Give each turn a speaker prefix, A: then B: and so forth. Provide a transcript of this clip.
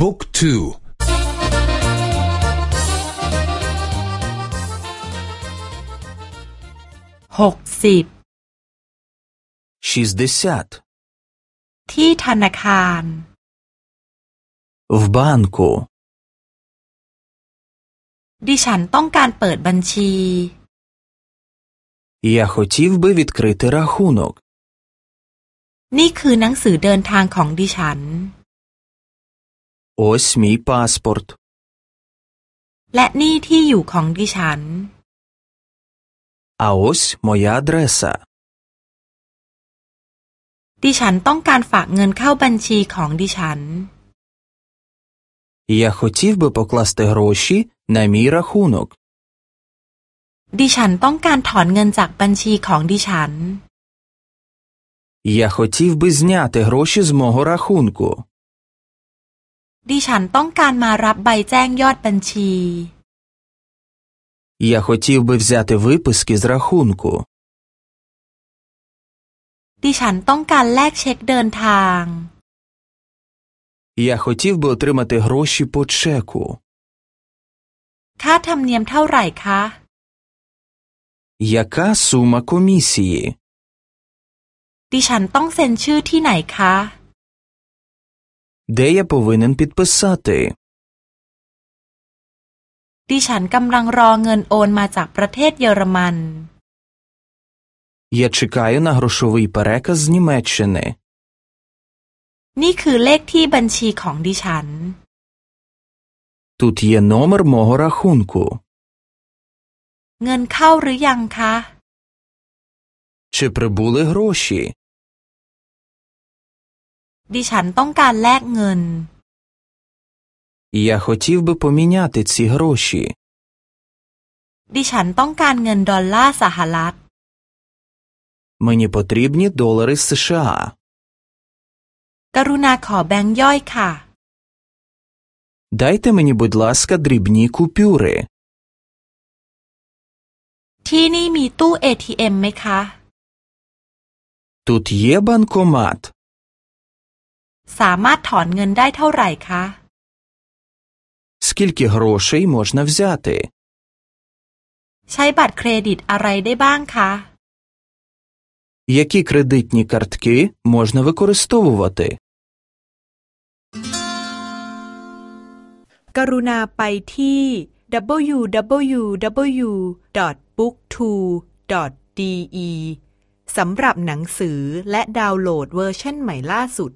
A: บุ๊กทู
B: หกสิบ
C: шістдесят
B: ที่ธนาคาร
C: в банку
B: ดิฉันต้องการเปิดบัญชี
C: я хотів би відкрити рахунок
B: นี่คือหนังสือเดินทางของดิฉัน
C: ось мій паспорт
B: และนี่ที่อยู่ของดิฉัน
C: а ось моя адреса
B: ดิฉันต้องการฝากเงินเข้าบัญชีของดิฉัน
C: я хотів би покласти гроші на мій рахунок
B: ดิฉันต้องการถอนเงินจากบัญชีของดิฉัน
C: я хотів би зняти гроші з мого рахунку
B: ดิฉันต้องการมารับใบแจ้งยอดบัญชี
C: я хотів би взяти виписки з рахунку
B: ดิฉันต้องการแลกเช็คเดินทาง
C: я хотів би отримати гроші по чеку
B: ค่าธรรมเนียมเท่าไหร่คะ
C: яка сума комісії
B: ดิฉันต้องเซ็นชื่อที่ไหนคะ
C: де я повинен підписати
B: ดิฉันกำลังรอเงินโอนมาจากประเทศเยอรมัน
C: я чекаю на грошовий переказ з Німеччини
B: นี่คือเลขที่บัญชีของดิฉัน
C: тут є номер мого рахунку
B: เงินเข้าหรือยังคะ
C: чи прибули гроші
B: ดิฉันต้องการแลกเงิน
C: я хотів би поміняти ці гроші
B: ดิฉันต้องการเงินดอลลาร์สหรัฐ
C: мені потрібні долари з США
B: กรุณาขอแบงค์ย่อยค่ะ
C: дайте мені будь ласка дрібні купюри
B: ที่นี่มีตู้ ATM ไหมคะ
C: тут є банкомат
B: สามารถถอนเงินได้เท่าไหร่คะ
C: скільки грошей можна взяти
B: ใช้บัตรเครดิตอะไรได้บ้างคะ
C: які кредитні картки можна використовувати
B: กรุณาไปที่ www.booktwo.de สำหรับหนังสือและดาวน์โหลดเวอร์ชันใหม่ล่าสุด